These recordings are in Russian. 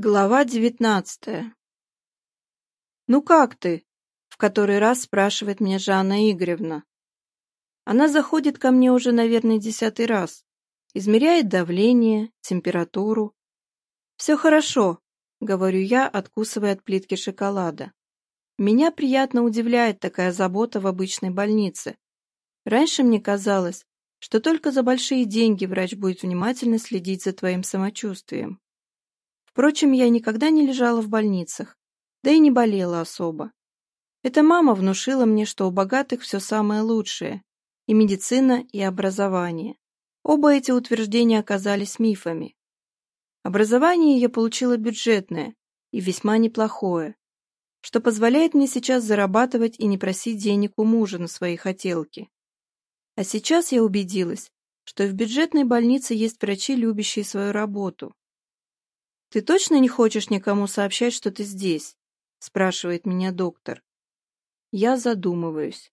Глава девятнадцатая. «Ну как ты?» — в который раз спрашивает меня Жанна Игоревна. Она заходит ко мне уже, наверное, десятый раз. Измеряет давление, температуру. «Все хорошо», — говорю я, откусывая от плитки шоколада. Меня приятно удивляет такая забота в обычной больнице. Раньше мне казалось, что только за большие деньги врач будет внимательно следить за твоим самочувствием. Впрочем, я никогда не лежала в больницах, да и не болела особо. Эта мама внушила мне, что у богатых все самое лучшее – и медицина, и образование. Оба эти утверждения оказались мифами. Образование я получила бюджетное и весьма неплохое, что позволяет мне сейчас зарабатывать и не просить денег у мужа на свои хотелки. А сейчас я убедилась, что и в бюджетной больнице есть врачи, любящие свою работу, «Ты точно не хочешь никому сообщать, что ты здесь?» — спрашивает меня доктор. Я задумываюсь.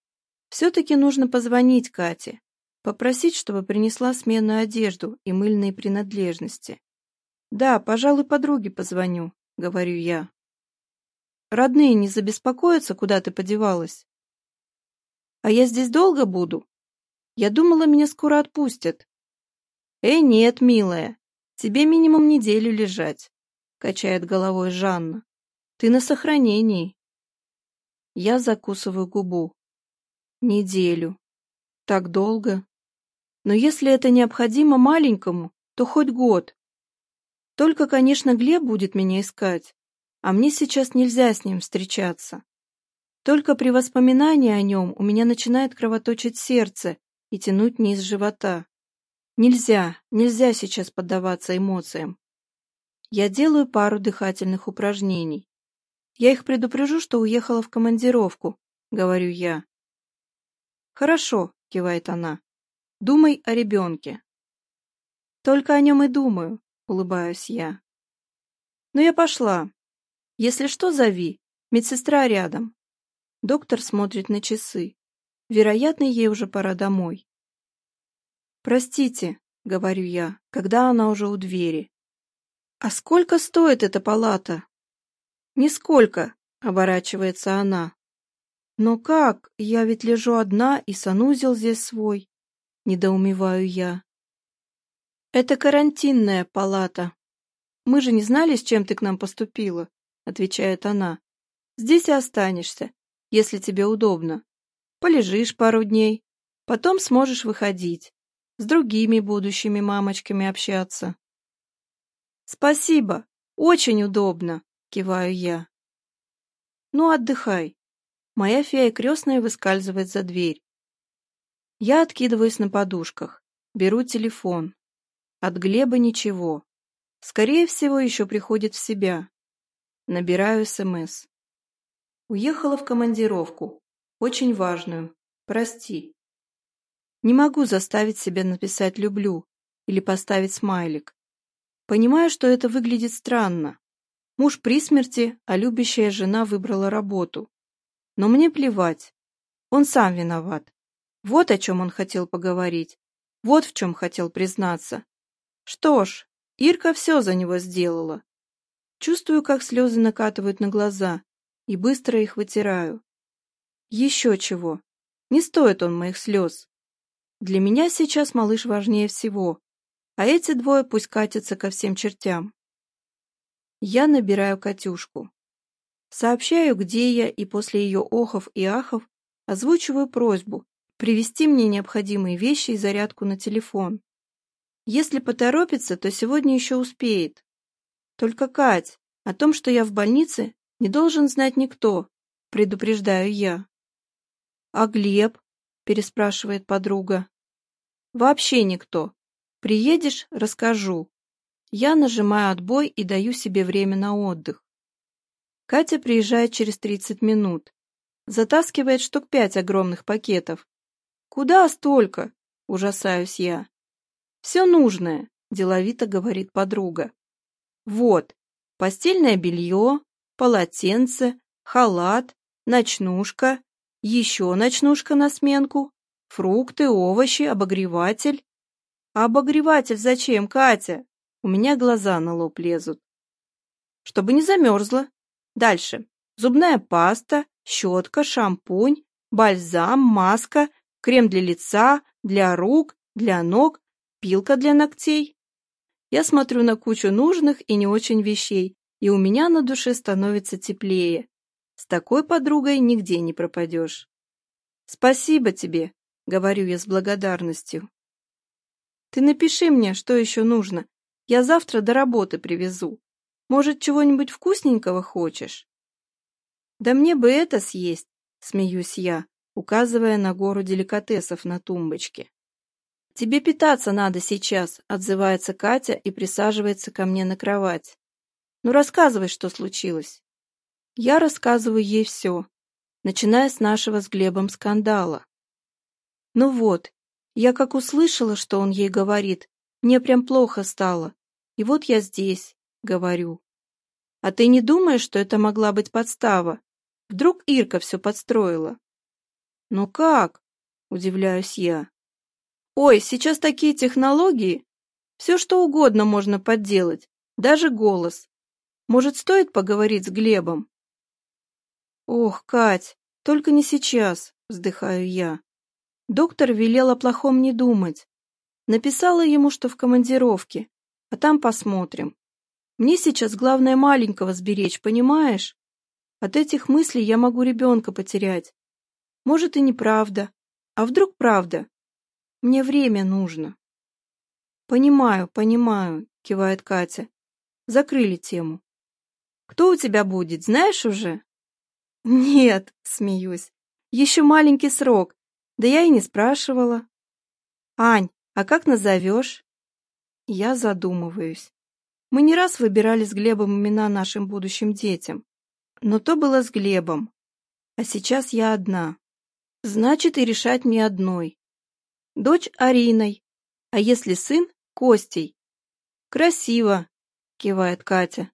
Все-таки нужно позвонить Кате, попросить, чтобы принесла сменную одежду и мыльные принадлежности. «Да, пожалуй, подруге позвоню», — говорю я. «Родные не забеспокоятся, куда ты подевалась?» «А я здесь долго буду?» «Я думала, меня скоро отпустят». «Эй, нет, милая, Тебе минимум неделю лежать, — качает головой Жанна. Ты на сохранении. Я закусываю губу. Неделю. Так долго. Но если это необходимо маленькому, то хоть год. Только, конечно, Глеб будет меня искать, а мне сейчас нельзя с ним встречаться. Только при воспоминании о нем у меня начинает кровоточить сердце и тянуть низ живота. Нельзя, нельзя сейчас поддаваться эмоциям. Я делаю пару дыхательных упражнений. Я их предупрежу, что уехала в командировку, говорю я. Хорошо, кивает она. Думай о ребенке. Только о нем и думаю, улыбаюсь я. Но ну, я пошла. Если что, зови. Медсестра рядом. Доктор смотрит на часы. Вероятно, ей уже пора домой. «Простите», — говорю я, когда она уже у двери. «А сколько стоит эта палата?» «Нисколько», — оборачивается она. «Но как? Я ведь лежу одна, и санузел здесь свой», — недоумеваю я. «Это карантинная палата. Мы же не знали, с чем ты к нам поступила», — отвечает она. «Здесь и останешься, если тебе удобно. Полежишь пару дней, потом сможешь выходить с другими будущими мамочками общаться. «Спасибо, очень удобно», — киваю я. «Ну, отдыхай». Моя фея крестная выскальзывает за дверь. Я откидываюсь на подушках, беру телефон. От Глеба ничего. Скорее всего, еще приходит в себя. Набираю СМС. Уехала в командировку, очень важную. Прости. Не могу заставить себя написать «люблю» или поставить смайлик. Понимаю, что это выглядит странно. Муж при смерти, а любящая жена выбрала работу. Но мне плевать. Он сам виноват. Вот о чем он хотел поговорить. Вот в чем хотел признаться. Что ж, Ирка все за него сделала. Чувствую, как слезы накатывают на глаза, и быстро их вытираю. Еще чего. Не стоит он моих слез. Для меня сейчас малыш важнее всего, а эти двое пусть катятся ко всем чертям. Я набираю Катюшку. Сообщаю, где я, и после ее охов и ахов озвучиваю просьбу привезти мне необходимые вещи и зарядку на телефон. Если поторопится, то сегодня еще успеет. Только, Кать, о том, что я в больнице, не должен знать никто, предупреждаю я. А Глеб? переспрашивает подруга. «Вообще никто. Приедешь — расскажу». Я нажимаю отбой и даю себе время на отдых. Катя приезжает через 30 минут. Затаскивает штук пять огромных пакетов. «Куда столько?» — ужасаюсь я. «Все нужное», — деловито говорит подруга. «Вот, постельное белье, полотенце, халат, ночнушка, еще ночнушка на сменку. Фрукты, овощи, обогреватель. Обогреватель зачем, Катя? У меня глаза на лоб лезут. Чтобы не замерзла. Дальше. Зубная паста, щетка, шампунь, бальзам, маска, крем для лица, для рук, для ног, пилка для ногтей. Я смотрю на кучу нужных и не очень вещей, и у меня на душе становится теплее. С такой подругой нигде не пропадешь. Спасибо тебе, говорю я с благодарностью. Ты напиши мне, что еще нужно. Я завтра до работы привезу. Может, чего-нибудь вкусненького хочешь? Да мне бы это съесть, смеюсь я, указывая на гору деликатесов на тумбочке. Тебе питаться надо сейчас, отзывается Катя и присаживается ко мне на кровать. Ну рассказывай, что случилось. Я рассказываю ей все, начиная с нашего с Глебом скандала. Ну вот, я как услышала, что он ей говорит, мне прям плохо стало. И вот я здесь, говорю. А ты не думаешь, что это могла быть подстава? Вдруг Ирка все подстроила? Ну как? Удивляюсь я. Ой, сейчас такие технологии. Все что угодно можно подделать, даже голос. Может, стоит поговорить с Глебом? «Ох, Кать, только не сейчас!» — вздыхаю я. Доктор велел о плохом не думать. Написала ему, что в командировке, а там посмотрим. Мне сейчас главное маленького сберечь, понимаешь? От этих мыслей я могу ребенка потерять. Может и неправда. А вдруг правда? Мне время нужно. Понимаю, понимаю, кивает Катя. Закрыли тему. Кто у тебя будет, знаешь уже? Нет, смеюсь. Еще маленький срок. Да я и не спрашивала. Ань, а как назовешь? Я задумываюсь. Мы не раз выбирали с Глебом имена нашим будущим детям. Но то было с Глебом. А сейчас я одна. Значит, и решать мне одной дочь Ариной, а если сын — Костей. Красиво, кивает Катя.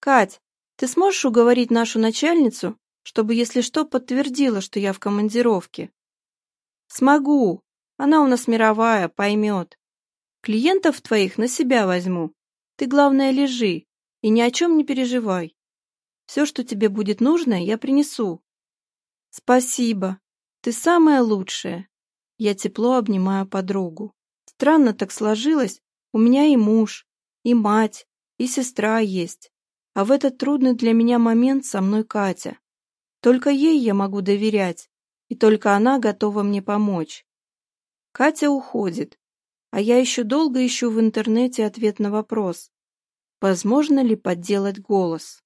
Кать, ты сможешь уговорить нашу начальницу, чтобы, если что, подтвердила, что я в командировке. Смогу. Она у нас мировая, поймет. Клиентов твоих на себя возьму. Ты, главное, лежи и ни о чем не переживай. Все, что тебе будет нужно, я принесу. Спасибо. Ты самая лучшая. Я тепло обнимаю подругу. Странно так сложилось. У меня и муж, и мать, и сестра есть. А в этот трудный для меня момент со мной Катя. Только ей я могу доверять, и только она готова мне помочь. Катя уходит, а я еще долго ищу в интернете ответ на вопрос, возможно ли подделать голос.